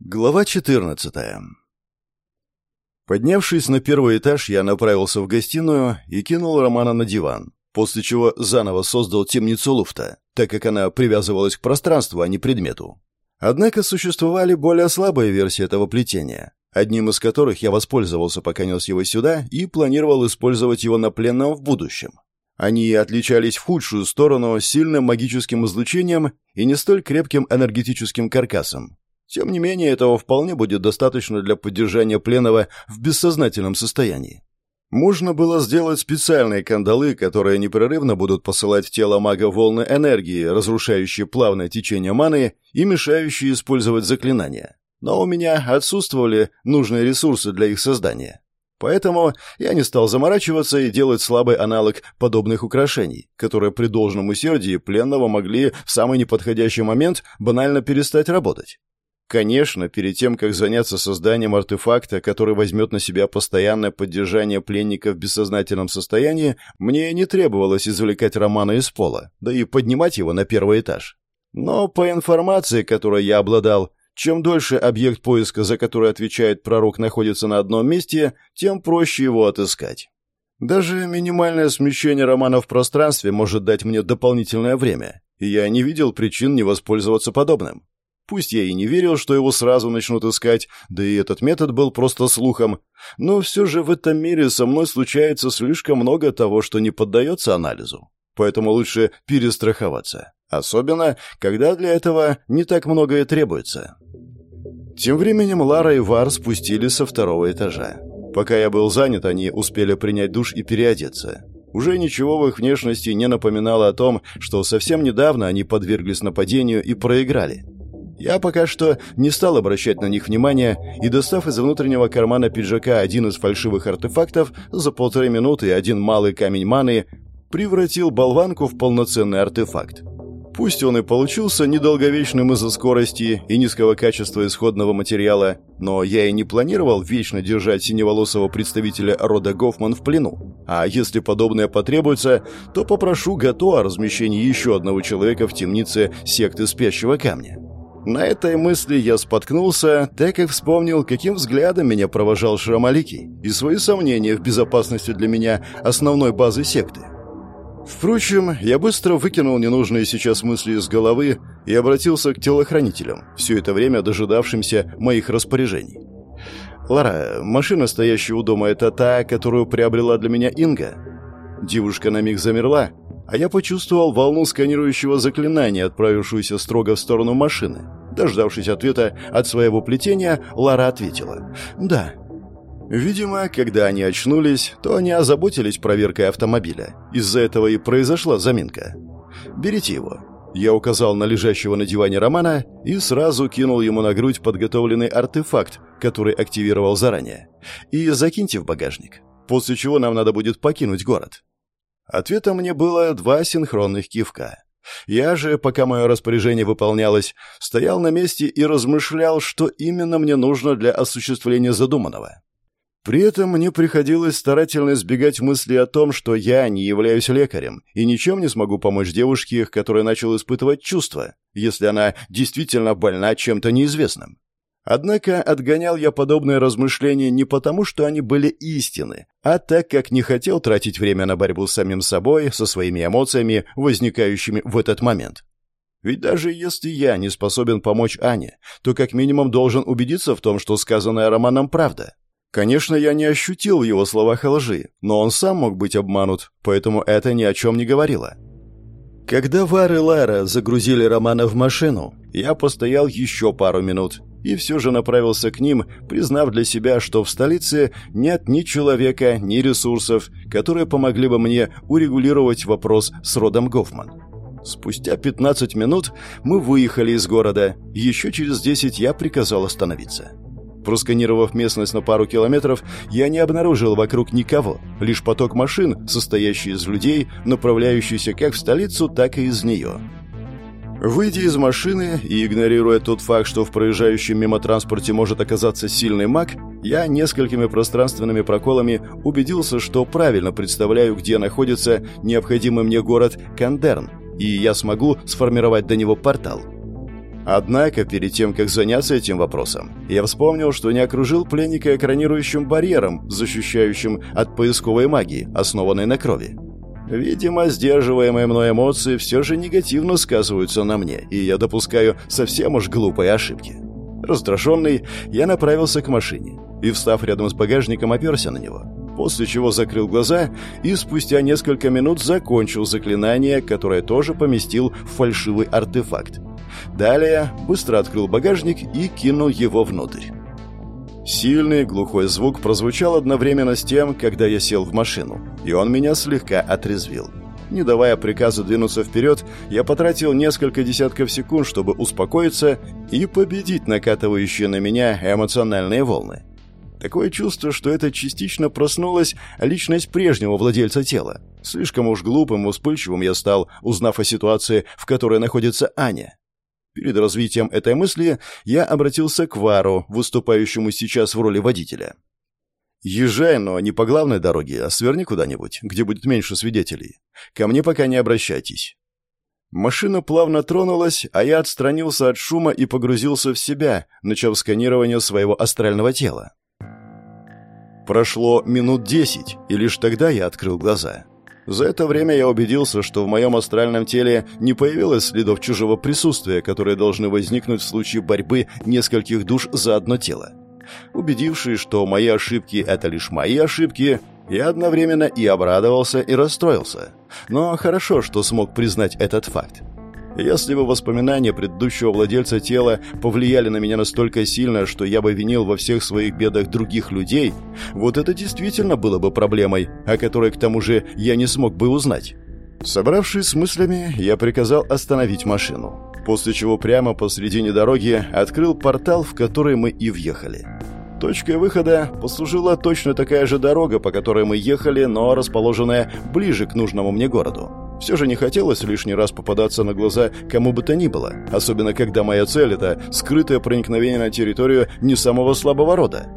Глава 14 Поднявшись на первый этаж, я направился в гостиную и кинул Романа на диван, после чего заново создал темницу луфта, так как она привязывалась к пространству, а не предмету. Однако существовали более слабые версии этого плетения, одним из которых я воспользовался, пока нес его сюда, и планировал использовать его на пленном в будущем. Они отличались в худшую сторону сильным магическим излучением и не столь крепким энергетическим каркасом, тем не менее, этого вполне будет достаточно для поддержания пленного в бессознательном состоянии. Можно было сделать специальные кандалы, которые непрерывно будут посылать в тело мага волны энергии, разрушающие плавное течение маны и мешающие использовать заклинания. Но у меня отсутствовали нужные ресурсы для их создания. Поэтому я не стал заморачиваться и делать слабый аналог подобных украшений, которые при должном усердии пленного могли в самый неподходящий момент банально перестать работать. Конечно, перед тем, как заняться созданием артефакта, который возьмет на себя постоянное поддержание пленника в бессознательном состоянии, мне не требовалось извлекать Романа из пола, да и поднимать его на первый этаж. Но по информации, которой я обладал, чем дольше объект поиска, за который отвечает пророк, находится на одном месте, тем проще его отыскать. Даже минимальное смещение Романа в пространстве может дать мне дополнительное время, и я не видел причин не воспользоваться подобным. Пусть я и не верил, что его сразу начнут искать, да и этот метод был просто слухом, но все же в этом мире со мной случается слишком много того, что не поддается анализу. Поэтому лучше перестраховаться. Особенно, когда для этого не так многое требуется. Тем временем Лара и Вар спустились со второго этажа. Пока я был занят, они успели принять душ и переодеться. Уже ничего в их внешности не напоминало о том, что совсем недавно они подверглись нападению и проиграли. Я пока что не стал обращать на них внимания и, достав из внутреннего кармана пиджака один из фальшивых артефактов, за полторы минуты один малый камень маны превратил болванку в полноценный артефакт. Пусть он и получился недолговечным из-за скорости и низкого качества исходного материала, но я и не планировал вечно держать синеволосого представителя рода Гофман в плену. А если подобное потребуется, то попрошу Гато о размещении еще одного человека в темнице секты спящего камня. На этой мысли я споткнулся, так как вспомнил, каким взглядом меня провожал Шрамалики и свои сомнения в безопасности для меня основной базы секты. Впрочем, я быстро выкинул ненужные сейчас мысли из головы и обратился к телохранителям, все это время дожидавшимся моих распоряжений. «Лара, машина, стоящая у дома, это та, которую приобрела для меня Инга?» Девушка на миг замерла, а я почувствовал волну сканирующего заклинания, отправившуюся строго в сторону машины. Дождавшись ответа от своего плетения, Лара ответила «Да». Видимо, когда они очнулись, то они озаботились проверкой автомобиля. Из-за этого и произошла заминка. «Берите его». Я указал на лежащего на диване Романа и сразу кинул ему на грудь подготовленный артефакт, который активировал заранее. «И закиньте в багажник, после чего нам надо будет покинуть город». Ответом мне было два синхронных кивка. Я же, пока мое распоряжение выполнялось, стоял на месте и размышлял, что именно мне нужно для осуществления задуманного. При этом мне приходилось старательно избегать мысли о том, что я не являюсь лекарем и ничем не смогу помочь девушке, которая начала испытывать чувства, если она действительно больна чем-то неизвестным. Однако отгонял я подобные размышления не потому, что они были истины, а так как не хотел тратить время на борьбу с самим собой, со своими эмоциями, возникающими в этот момент. Ведь даже если я не способен помочь Ане, то как минимум должен убедиться в том, что сказанное Романом правда. Конечно, я не ощутил в его словах лжи, но он сам мог быть обманут, поэтому это ни о чем не говорило. Когда Вар и Лара загрузили Романа в машину, я постоял еще пару минут, и все же направился к ним, признав для себя, что в столице нет ни человека, ни ресурсов, которые помогли бы мне урегулировать вопрос с родом Гофман. Спустя 15 минут мы выехали из города, еще через 10 я приказал остановиться. Просканировав местность на пару километров, я не обнаружил вокруг никого, лишь поток машин, состоящий из людей, направляющийся как в столицу, так и из нее. Выйдя из машины и игнорируя тот факт, что в проезжающем мимо транспорте может оказаться сильный маг, я несколькими пространственными проколами убедился, что правильно представляю, где находится необходимый мне город Кандерн, и я смогу сформировать до него портал. Однако, перед тем, как заняться этим вопросом, я вспомнил, что не окружил пленника экранирующим барьером, защищающим от поисковой магии, основанной на крови. Видимо, сдерживаемые мной эмоции все же негативно сказываются на мне, и я допускаю совсем уж глупые ошибки. Раздраженный, я направился к машине и, встав рядом с багажником, оперся на него, после чего закрыл глаза и спустя несколько минут закончил заклинание, которое тоже поместил в фальшивый артефакт. Далее быстро открыл багажник и кинул его внутрь. Сильный глухой звук прозвучал одновременно с тем, когда я сел в машину, и он меня слегка отрезвил. Не давая приказа двинуться вперед, я потратил несколько десятков секунд, чтобы успокоиться и победить накатывающие на меня эмоциональные волны. Такое чувство, что это частично проснулась личность прежнего владельца тела. Слишком уж глупым и вспыльчивым я стал, узнав о ситуации, в которой находится Аня. Перед развитием этой мысли я обратился к Вару, выступающему сейчас в роли водителя. «Езжай, но не по главной дороге, а сверни куда-нибудь, где будет меньше свидетелей. Ко мне пока не обращайтесь». Машина плавно тронулась, а я отстранился от шума и погрузился в себя, начав сканирование своего астрального тела. Прошло минут десять, и лишь тогда я открыл глаза. За это время я убедился, что в моем астральном теле не появилось следов чужого присутствия, которые должны возникнуть в случае борьбы нескольких душ за одно тело. Убедившись, что мои ошибки — это лишь мои ошибки, я одновременно и обрадовался, и расстроился. Но хорошо, что смог признать этот факт. Если бы воспоминания предыдущего владельца тела повлияли на меня настолько сильно, что я бы винил во всех своих бедах других людей, вот это действительно было бы проблемой, о которой к тому же я не смог бы узнать. Собравшись с мыслями, я приказал остановить машину, после чего прямо посредине дороги открыл портал, в который мы и въехали. Точкой выхода послужила точно такая же дорога, по которой мы ехали, но расположенная ближе к нужному мне городу. Все же не хотелось лишний раз попадаться на глаза кому бы то ни было, особенно когда моя цель — это скрытое проникновение на территорию не самого слабого рода.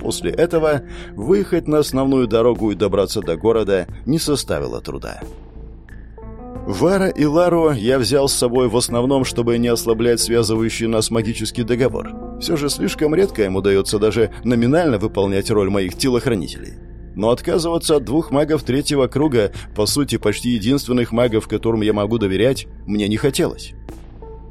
После этого выехать на основную дорогу и добраться до города не составило труда. Вара и Лару я взял с собой в основном, чтобы не ослаблять связывающий нас магический договор. Все же слишком редко им удается даже номинально выполнять роль моих телохранителей. Но отказываться от двух магов третьего круга, по сути, почти единственных магов, которым я могу доверять, мне не хотелось.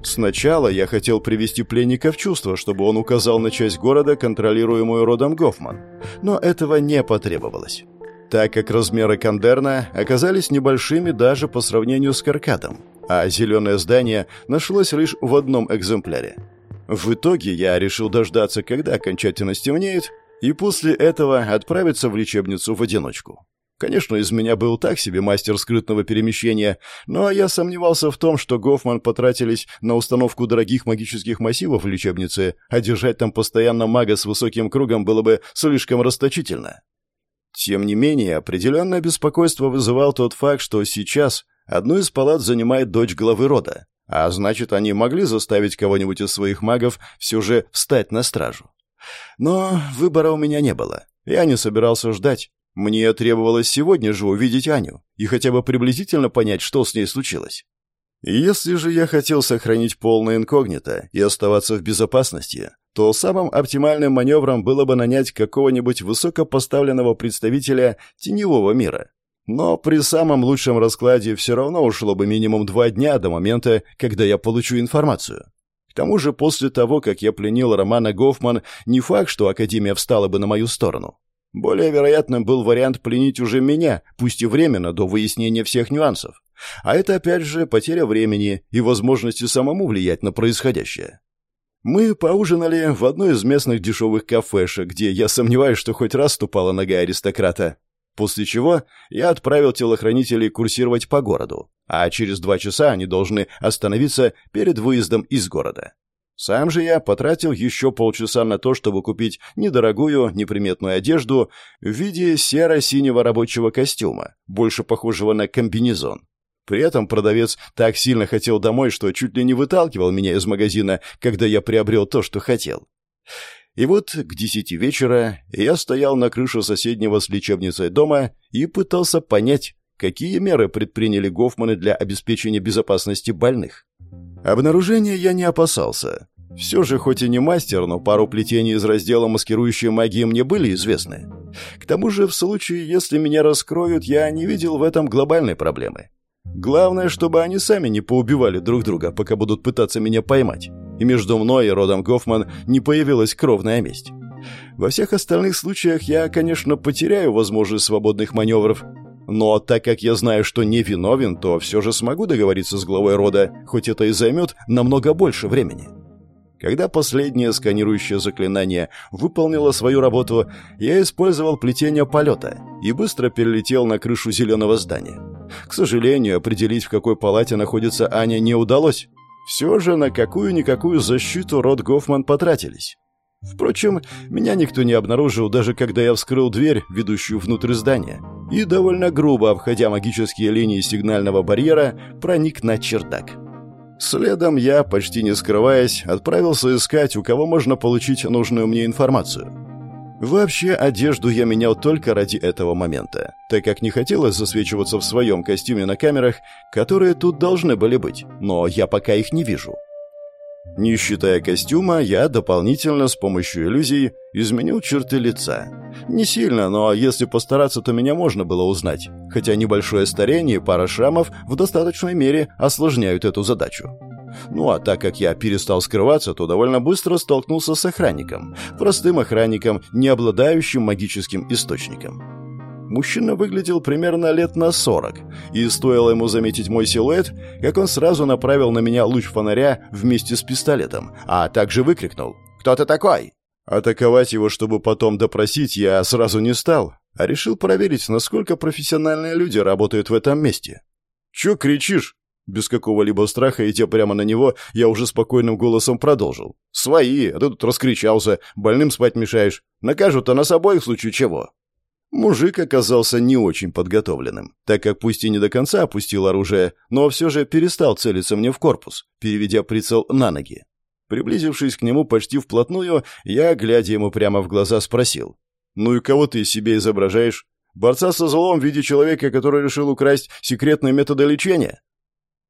Сначала я хотел привести пленника в чувство, чтобы он указал на часть города, контролируемую родом Гофман. Но этого не потребовалось. Так как размеры Кандерна оказались небольшими даже по сравнению с Каркадом, а зеленое здание нашлось лишь в одном экземпляре. В итоге я решил дождаться, когда окончательно стемнеет, и после этого отправиться в лечебницу в одиночку. Конечно, из меня был так себе мастер скрытного перемещения, но я сомневался в том, что Гофман потратились на установку дорогих магических массивов в лечебнице, а держать там постоянно мага с высоким кругом было бы слишком расточительно. Тем не менее, определенное беспокойство вызывал тот факт, что сейчас одну из палат занимает дочь главы рода, а значит, они могли заставить кого-нибудь из своих магов все же встать на стражу. Но выбора у меня не было. Я не собирался ждать. Мне требовалось сегодня же увидеть Аню и хотя бы приблизительно понять, что с ней случилось. Если же я хотел сохранить полное инкогнито и оставаться в безопасности, то самым оптимальным маневром было бы нанять какого-нибудь высокопоставленного представителя теневого мира. Но при самом лучшем раскладе все равно ушло бы минимум два дня до момента, когда я получу информацию. К тому же после того, как я пленил Романа Гофман, не факт, что Академия встала бы на мою сторону. Более вероятным был вариант пленить уже меня, пусть и временно, до выяснения всех нюансов. А это опять же потеря времени и возможности самому влиять на происходящее. Мы поужинали в одной из местных дешевых кафешек, где я сомневаюсь, что хоть раз ступала нога аристократа. После чего я отправил телохранителей курсировать по городу, а через два часа они должны остановиться перед выездом из города. Сам же я потратил еще полчаса на то, чтобы купить недорогую, неприметную одежду в виде серо-синего рабочего костюма, больше похожего на комбинезон. При этом продавец так сильно хотел домой, что чуть ли не выталкивал меня из магазина, когда я приобрел то, что хотел. И вот к десяти вечера я стоял на крыше соседнего с лечебницей дома и пытался понять, какие меры предприняли Гофманы для обеспечения безопасности больных. Обнаружения я не опасался. Все же, хоть и не мастер, но пару плетений из раздела маскирующей магии мне были известны. К тому же, в случае, если меня раскроют, я не видел в этом глобальной проблемы. Главное, чтобы они сами не поубивали друг друга, пока будут пытаться меня поймать. И между мной и родом Гофман не появилась кровная месть. Во всех остальных случаях я, конечно, потеряю возможность свободных маневров, но так как я знаю, что не виновен, то все же смогу договориться с главой рода, хоть это и займет намного больше времени. Когда последнее сканирующее заклинание выполнило свою работу, я использовал плетение полета и быстро перелетел на крышу зеленого здания. К сожалению, определить, в какой палате находится Аня, не удалось. Все же на какую-никакую защиту род Гофман потратились. Впрочем, меня никто не обнаружил, даже когда я вскрыл дверь, ведущую внутрь здания, и довольно грубо, обходя магические линии сигнального барьера, проник на чердак. Следом я, почти не скрываясь, отправился искать, у кого можно получить нужную мне информацию. Вообще, одежду я менял только ради этого момента, так как не хотелось засвечиваться в своем костюме на камерах, которые тут должны были быть, но я пока их не вижу. Не считая костюма, я дополнительно с помощью иллюзий изменил черты лица. Не сильно, но если постараться, то меня можно было узнать, хотя небольшое старение и пара шрамов в достаточной мере осложняют эту задачу. Ну а так как я перестал скрываться, то довольно быстро столкнулся с охранником, простым охранником, не обладающим магическим источником. Мужчина выглядел примерно лет на сорок, и стоило ему заметить мой силуэт, как он сразу направил на меня луч фонаря вместе с пистолетом, а также выкрикнул «Кто ты такой?». Атаковать его, чтобы потом допросить, я сразу не стал, а решил проверить, насколько профессиональные люди работают в этом месте. «Чё кричишь?» Без какого-либо страха, идя прямо на него, я уже спокойным голосом продолжил. «Свои, а ты тут раскричался, больным спать мешаешь. Накажут-то нас обоих в случае чего». Мужик оказался не очень подготовленным, так как пусть и не до конца опустил оружие, но все же перестал целиться мне в корпус, переведя прицел на ноги. Приблизившись к нему почти вплотную, я, глядя ему прямо в глаза, спросил. «Ну и кого ты из себя изображаешь? Борца со злом в виде человека, который решил украсть секретные методы лечения?»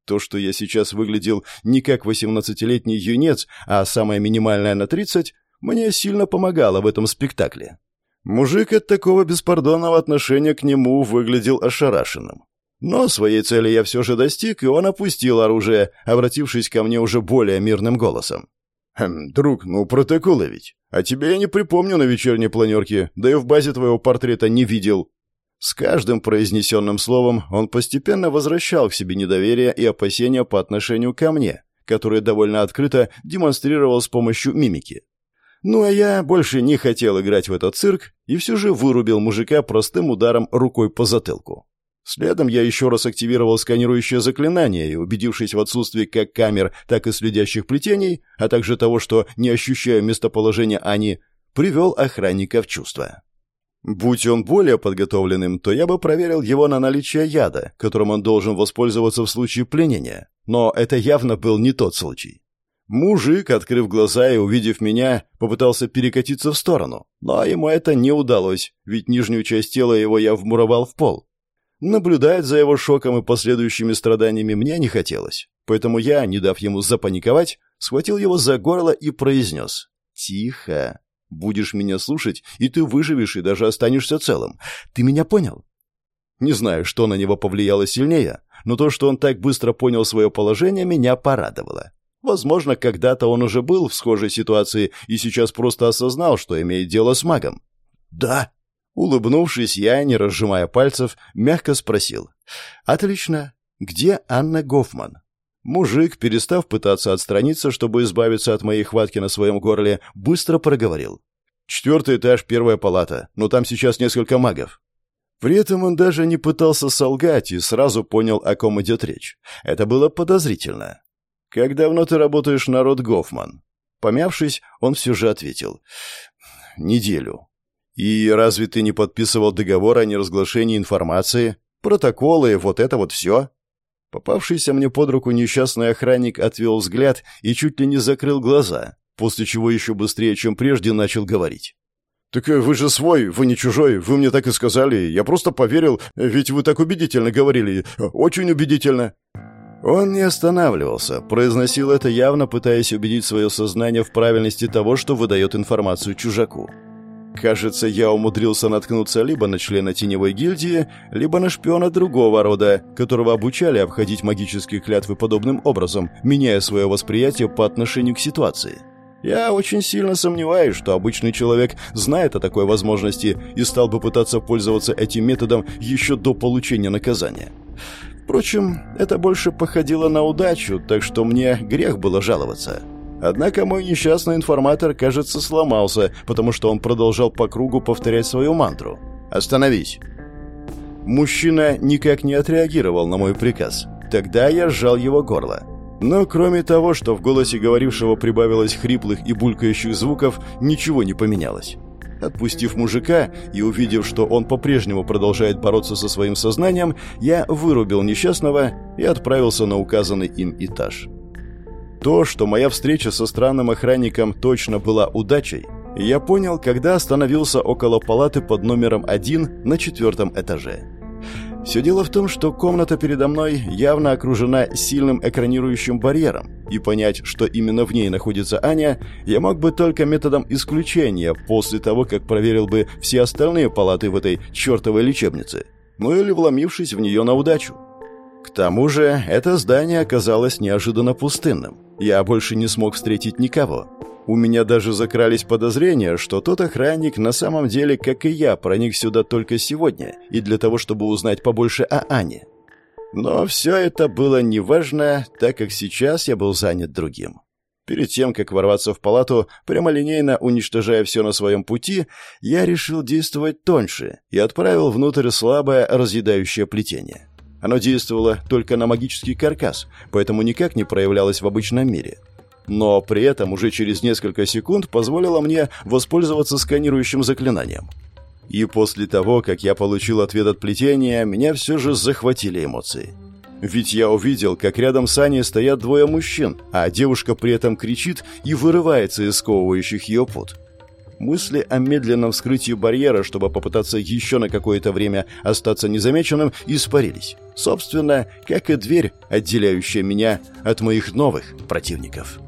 То, что я сейчас выглядел не как восемнадцатилетний юнец, а самое минимальное на тридцать, мне сильно помогало в этом спектакле. Мужик от такого беспардонного отношения к нему выглядел ошарашенным. Но своей цели я все же достиг, и он опустил оружие, обратившись ко мне уже более мирным голосом. «Хм, друг, ну протоколы ведь. А тебя я не припомню на вечерней планерке, да и в базе твоего портрета не видел». С каждым произнесенным словом он постепенно возвращал к себе недоверие и опасения по отношению ко мне, которые довольно открыто демонстрировал с помощью мимики. Ну а я больше не хотел играть в этот цирк и все же вырубил мужика простым ударом рукой по затылку. Следом я еще раз активировал сканирующее заклинание и, убедившись в отсутствии как камер, так и следящих плетений, а также того, что не ощущаю местоположения Ани, привел охранника в чувство. Будь он более подготовленным, то я бы проверил его на наличие яда, которым он должен воспользоваться в случае пленения. Но это явно был не тот случай. Мужик, открыв глаза и увидев меня, попытался перекатиться в сторону, но ему это не удалось, ведь нижнюю часть тела его я вмуровал в пол. Наблюдать за его шоком и последующими страданиями мне не хотелось, поэтому я, не дав ему запаниковать, схватил его за горло и произнес «Тихо, будешь меня слушать, и ты выживешь и даже останешься целым. Ты меня понял?» Не знаю, что на него повлияло сильнее, но то, что он так быстро понял свое положение, меня порадовало. Возможно, когда-то он уже был в схожей ситуации и сейчас просто осознал, что имеет дело с магом. «Да». Улыбнувшись, я, не разжимая пальцев, мягко спросил. «Отлично. Где Анна Гофман?» Мужик, перестав пытаться отстраниться, чтобы избавиться от моей хватки на своем горле, быстро проговорил. «Четвертый этаж, первая палата, но там сейчас несколько магов». При этом он даже не пытался солгать и сразу понял, о ком идет речь. Это было подозрительно. «Как давно ты работаешь на род Гофман?» Помявшись, он все же ответил. «Неделю». «И разве ты не подписывал договор о неразглашении информации? Протоколы, вот это вот все?» Попавшийся мне под руку несчастный охранник отвел взгляд и чуть ли не закрыл глаза, после чего еще быстрее, чем прежде, начал говорить. «Так вы же свой, вы не чужой, вы мне так и сказали. Я просто поверил, ведь вы так убедительно говорили, очень убедительно». Он не останавливался, произносил это явно, пытаясь убедить свое сознание в правильности того, что выдает информацию чужаку. Кажется, я умудрился наткнуться либо на члена теневой гильдии, либо на шпиона другого рода, которого обучали обходить магические клятвы подобным образом, меняя свое восприятие по отношению к ситуации. Я очень сильно сомневаюсь, что обычный человек знает о такой возможности и стал бы пытаться пользоваться этим методом еще до получения наказания. Впрочем, это больше походило на удачу, так что мне грех было жаловаться. Однако мой несчастный информатор, кажется, сломался, потому что он продолжал по кругу повторять свою мантру. «Остановись!» Мужчина никак не отреагировал на мой приказ. Тогда я сжал его горло. Но кроме того, что в голосе говорившего прибавилось хриплых и булькающих звуков, ничего не поменялось. Отпустив мужика и увидев, что он по-прежнему продолжает бороться со своим сознанием, я вырубил несчастного и отправился на указанный им этаж. То, что моя встреча со странным охранником точно была удачей, я понял, когда остановился около палаты под номером один на четвертом этаже. Все дело в том, что комната передо мной явно окружена сильным экранирующим барьером, и понять, что именно в ней находится Аня, я мог бы только методом исключения после того, как проверил бы все остальные палаты в этой чертовой лечебнице, ну или вломившись в нее на удачу. К тому же, это здание оказалось неожиданно пустынным. Я больше не смог встретить никого. У меня даже закрались подозрения, что тот охранник на самом деле, как и я, проник сюда только сегодня и для того, чтобы узнать побольше о Ане. Но все это было неважно, так как сейчас я был занят другим. Перед тем, как ворваться в палату, прямолинейно уничтожая все на своем пути, я решил действовать тоньше и отправил внутрь слабое разъедающее плетение. Оно действовало только на магический каркас, поэтому никак не проявлялось в обычном мире. Но при этом уже через несколько секунд позволило мне воспользоваться сканирующим заклинанием. И после того, как я получил ответ от плетения, меня все же захватили эмоции. Ведь я увидел, как рядом с Аней стоят двое мужчин, а девушка при этом кричит и вырывается из сковывающих ее пут. Мысли о медленном вскрытии барьера, чтобы попытаться еще на какое-то время остаться незамеченным, испарились. Собственно, как и дверь, отделяющая меня от моих новых противников.